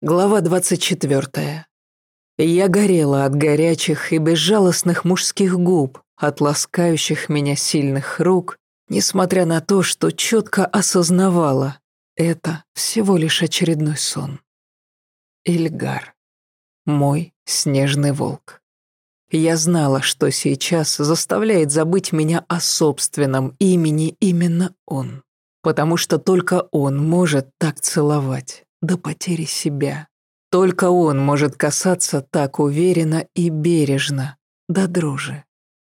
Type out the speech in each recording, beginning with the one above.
Глава 24. Я горела от горячих и безжалостных мужских губ, от ласкающих меня сильных рук, несмотря на то, что четко осознавала, это всего лишь очередной сон. Ильгар. Мой снежный волк. Я знала, что сейчас заставляет забыть меня о собственном имени именно он, потому что только он может так целовать до потери себя. Только он может касаться так уверенно и бережно, до дрожи.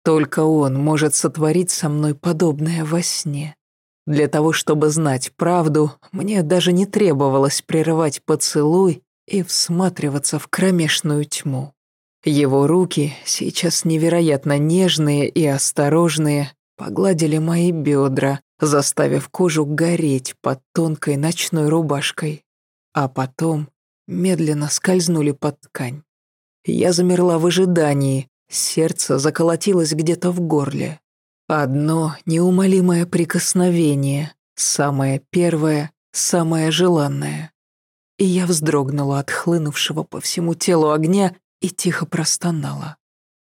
Только он может сотворить со мной подобное во сне. Для того, чтобы знать правду, мне даже не требовалось прерывать поцелуй и всматриваться в кромешную тьму. Его руки, сейчас невероятно нежные и осторожные, погладили мои бедра, заставив кожу гореть под тонкой ночной рубашкой а потом медленно скользнули под ткань. Я замерла в ожидании, сердце заколотилось где-то в горле. Одно неумолимое прикосновение, самое первое, самое желанное. И я вздрогнула от хлынувшего по всему телу огня и тихо простонала.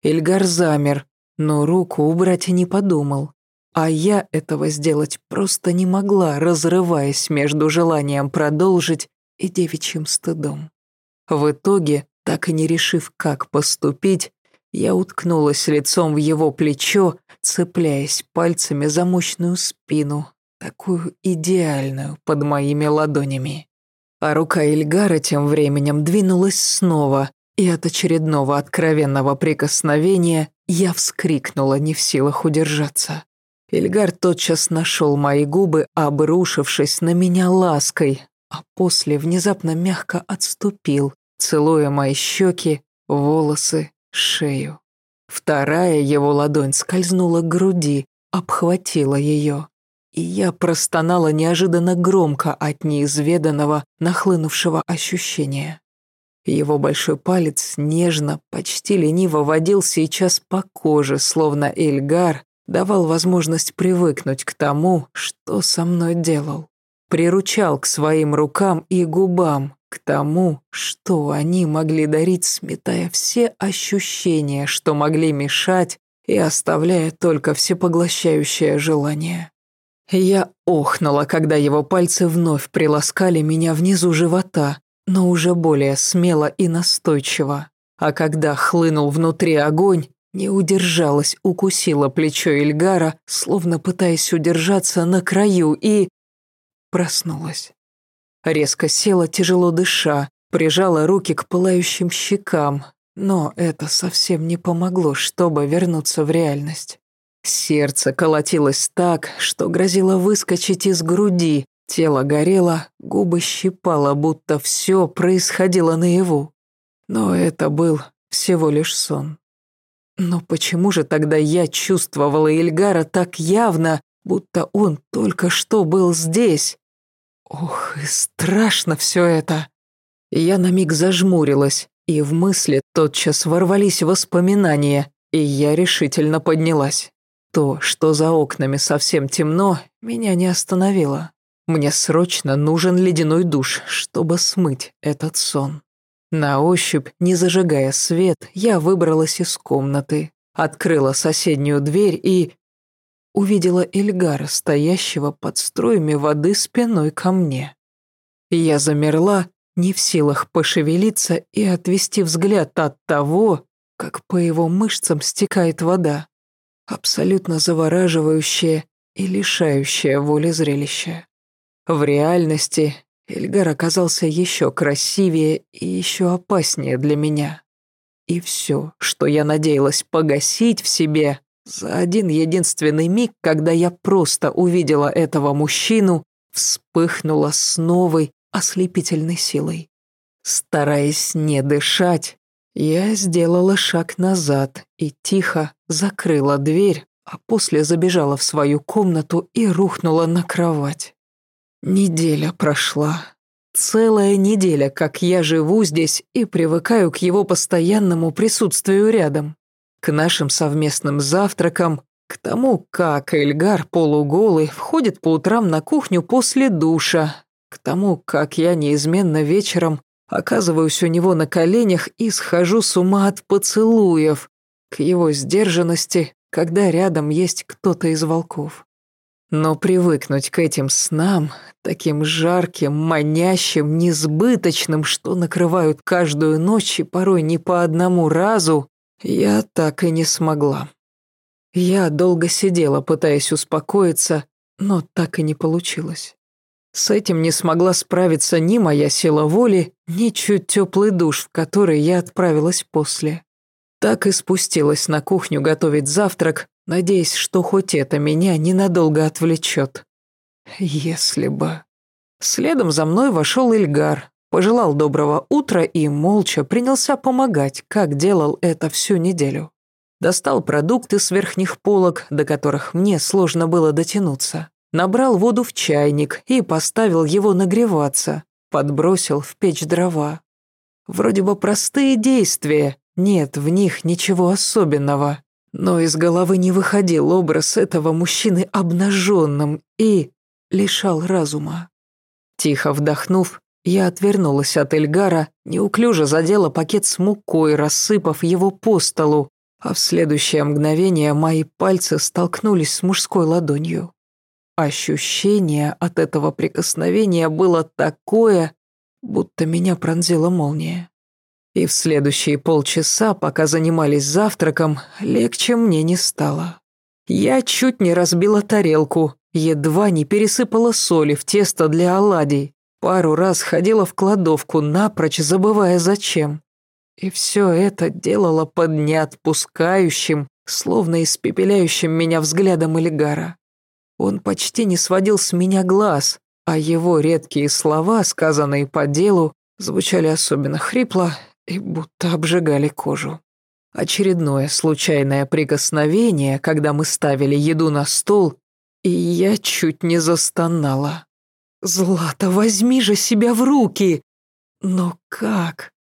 Эльгар замер, но руку убрать не подумал. А я этого сделать просто не могла, разрываясь между желанием продолжить и девичьим стыдом. В итоге, так и не решив, как поступить, я уткнулась лицом в его плечо, цепляясь пальцами за мощную спину, такую идеальную под моими ладонями. А рука Ильгара тем временем двинулась снова, и от очередного откровенного прикосновения я вскрикнула, не в силах удержаться. Ильгар тотчас нашел мои губы, обрушившись на меня лаской, а после внезапно мягко отступил, целуя мои щеки, волосы, шею. Вторая его ладонь скользнула к груди, обхватила ее. И я простонала неожиданно громко от неизведанного, нахлынувшего ощущения. Его большой палец нежно, почти лениво водил сейчас по коже, словно Эльгар давал возможность привыкнуть к тому, что со мной делал приручал к своим рукам и губам, к тому, что они могли дарить, сметая все ощущения, что могли мешать и оставляя только всепоглощающее желание. Я охнула, когда его пальцы вновь приласкали меня внизу живота, но уже более смело и настойчиво. А когда хлынул внутри огонь, не удержалась, укусила плечо Ильгара, словно пытаясь удержаться на краю, и Проснулась. Резко села, тяжело дыша, прижала руки к пылающим щекам, но это совсем не помогло, чтобы вернуться в реальность. Сердце колотилось так, что грозило выскочить из груди, тело горело, губы щипало, будто все происходило наяву. Но это был всего лишь сон. Но почему же тогда я чувствовала Ильгара так явно, будто он только что был здесь. Ох, и страшно все это. Я на миг зажмурилась, и в мысли тотчас ворвались воспоминания, и я решительно поднялась. То, что за окнами совсем темно, меня не остановило. Мне срочно нужен ледяной душ, чтобы смыть этот сон. На ощупь, не зажигая свет, я выбралась из комнаты, открыла соседнюю дверь и увидела Эльгара, стоящего под струями воды спиной ко мне. Я замерла, не в силах пошевелиться и отвести взгляд от того, как по его мышцам стекает вода. Абсолютно завораживающее и лишающее воли зрелище. В реальности Эльгар оказался еще красивее и еще опаснее для меня. И все, что я надеялась погасить в себе, за один единственный миг, когда я просто увидела этого мужчину, вспыхнула с новой ослепительной силой. Стараясь не дышать, я сделала шаг назад и тихо закрыла дверь, а после забежала в свою комнату и рухнула на кровать. Неделя прошла. Целая неделя, как я живу здесь и привыкаю к его постоянному присутствию рядом к нашим совместным завтракам, к тому, как Эльгар полуголый входит по утрам на кухню после душа, к тому, как я неизменно вечером оказываюсь у него на коленях и схожу с ума от поцелуев, к его сдержанности, когда рядом есть кто-то из волков. Но привыкнуть к этим снам, таким жарким, манящим, несбыточным, что накрывают каждую ночь и порой не по одному разу, я так и не смогла. Я долго сидела, пытаясь успокоиться, но так и не получилось. С этим не смогла справиться ни моя сила воли, ни чуть теплый душ, в который я отправилась после. Так и спустилась на кухню готовить завтрак, надеясь, что хоть это меня ненадолго отвлечет. Если бы... Следом за мной вошел Ильгар, пожелал доброго утра и молча принялся помогать, как делал это всю неделю. Достал продукты с верхних полок, до которых мне сложно было дотянуться. Набрал воду в чайник и поставил его нагреваться, подбросил в печь дрова. Вроде бы простые действия, нет в них ничего особенного. Но из головы не выходил образ этого мужчины обнаженным и лишал разума. Тихо вдохнув, я отвернулась от Эльгара, неуклюже задела пакет с мукой, рассыпав его по столу, а в следующее мгновение мои пальцы столкнулись с мужской ладонью. Ощущение от этого прикосновения было такое, будто меня пронзила молния. И в следующие полчаса, пока занимались завтраком, легче мне не стало. Я чуть не разбила тарелку, едва не пересыпала соли в тесто для оладий, пару раз ходила в кладовку, напрочь забывая зачем. И все это делала под неотпускающим, словно испепеляющим меня взглядом Элигара. Он почти не сводил с меня глаз, а его редкие слова, сказанные по делу, звучали особенно хрипло и будто обжигали кожу. Очередное случайное прикосновение, когда мы ставили еду на стол, и я чуть не застонала. «Злата, возьми же себя в руки!» «Но как?»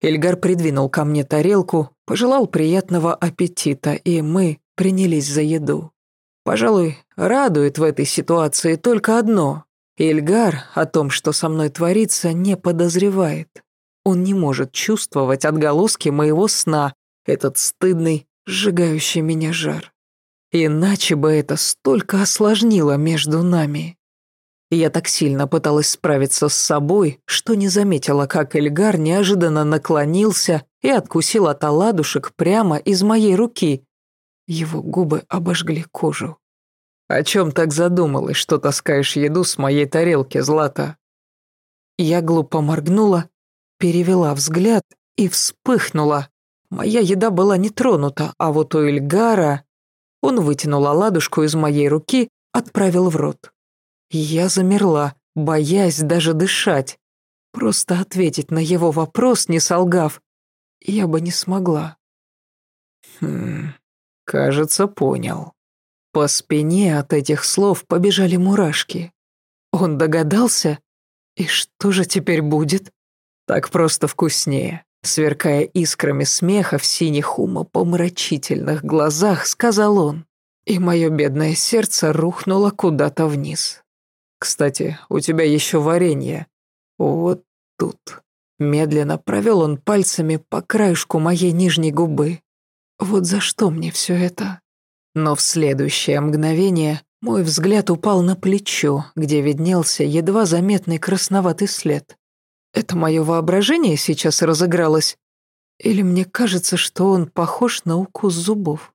Эльгар придвинул ко мне тарелку, пожелал приятного аппетита, и мы принялись за еду. Пожалуй, радует в этой ситуации только одно. Эльгар о том, что со мной творится, не подозревает. Он не может чувствовать отголоски моего сна, этот стыдный, сжигающий меня жар. Иначе бы это столько осложнило между нами. Я так сильно пыталась справиться с собой, что не заметила, как Эльгар неожиданно наклонился и откусил от оладушек прямо из моей руки. Его губы обожгли кожу. «О чем так задумалась, что таскаешь еду с моей тарелки, Злата?» Я глупо моргнула перевела взгляд и вспыхнула. Моя еда была не тронута, а вот у Эльгара... Он вытянул оладушку из моей руки, отправил в рот. Я замерла, боясь даже дышать. Просто ответить на его вопрос, не солгав, я бы не смогла. Хм, кажется, понял. По спине от этих слов побежали мурашки. Он догадался? И что же теперь будет? Так просто вкуснее. Сверкая искрами смеха в синих умопомрачительных глазах, сказал он. И мое бедное сердце рухнуло куда-то вниз. «Кстати, у тебя еще варенье. Вот тут». Медленно провел он пальцами по краешку моей нижней губы. Вот за что мне все это? Но в следующее мгновение мой взгляд упал на плечо, где виднелся едва заметный красноватый след. Это мое воображение сейчас разыгралось? Или мне кажется, что он похож на укус зубов?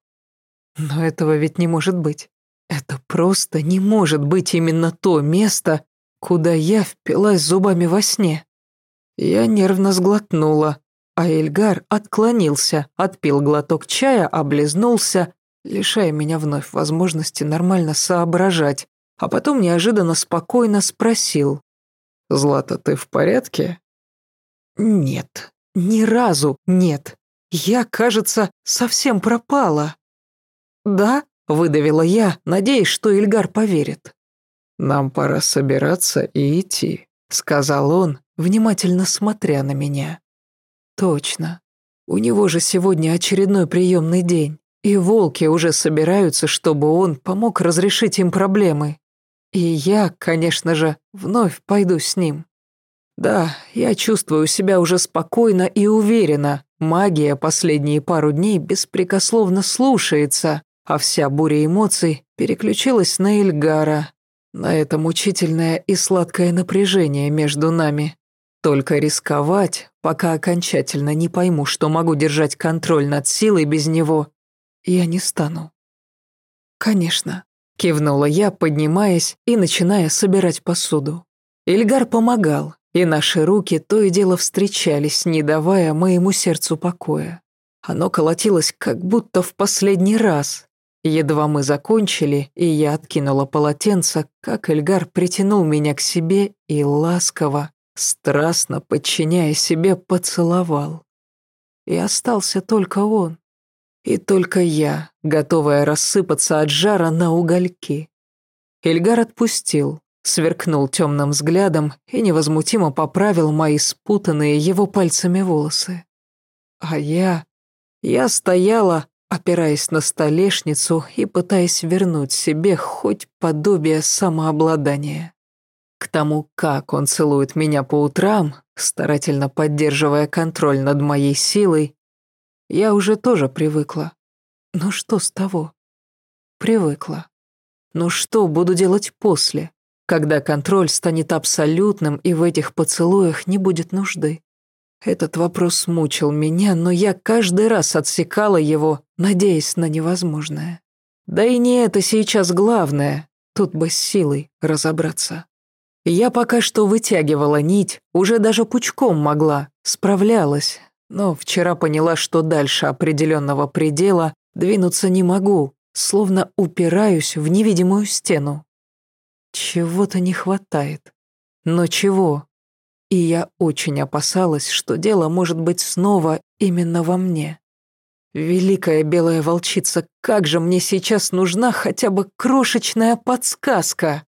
Но этого ведь не может быть. Это просто не может быть именно то место, куда я впилась зубами во сне. Я нервно сглотнула, а Эльгар отклонился, отпил глоток чая, облизнулся, лишая меня вновь возможности нормально соображать, а потом неожиданно спокойно спросил. «Злата, ты в порядке?» «Нет, ни разу нет. Я, кажется, совсем пропала». «Да?» — выдавила я, надеясь, что Ильгар поверит. «Нам пора собираться и идти», — сказал он, внимательно смотря на меня. «Точно. У него же сегодня очередной приемный день, и волки уже собираются, чтобы он помог разрешить им проблемы. И я, конечно же, вновь пойду с ним. Да, я чувствую себя уже спокойно и уверенно. Магия последние пару дней беспрекословно слушается, а вся буря эмоций переключилась на Эльгара, на это мучительное и сладкое напряжение между нами. Только рисковать, пока окончательно не пойму, что могу держать контроль над силой без него, я не стану. Конечно, кивнула я, поднимаясь и начиная собирать посуду. Ильгар помогал, и наши руки то и дело встречались, не давая моему сердцу покоя. Оно колотилось как будто в последний раз. Едва мы закончили, и я откинула полотенце, как Эльгар притянул меня к себе и ласково, страстно подчиняя себе, поцеловал. И остался только он. И только я, готовая рассыпаться от жара на угольки. Эльгар отпустил, сверкнул темным взглядом и невозмутимо поправил мои спутанные его пальцами волосы. А я... Я стояла, опираясь на столешницу и пытаясь вернуть себе хоть подобие самообладания. К тому, как он целует меня по утрам, старательно поддерживая контроль над моей силой, я уже тоже привыкла. Но что с того? Привыкла. Но что буду делать после? когда контроль станет абсолютным и в этих поцелуях не будет нужды. Этот вопрос мучил меня, но я каждый раз отсекала его, надеясь на невозможное. Да и не это сейчас главное, тут бы с силой разобраться. Я пока что вытягивала нить, уже даже пучком могла, справлялась, но вчера поняла, что дальше определенного предела двинуться не могу, словно упираюсь в невидимую стену. Чего-то не хватает. Но чего? И я очень опасалась, что дело может быть снова именно во мне. Великая белая волчица, как же мне сейчас нужна хотя бы крошечная подсказка.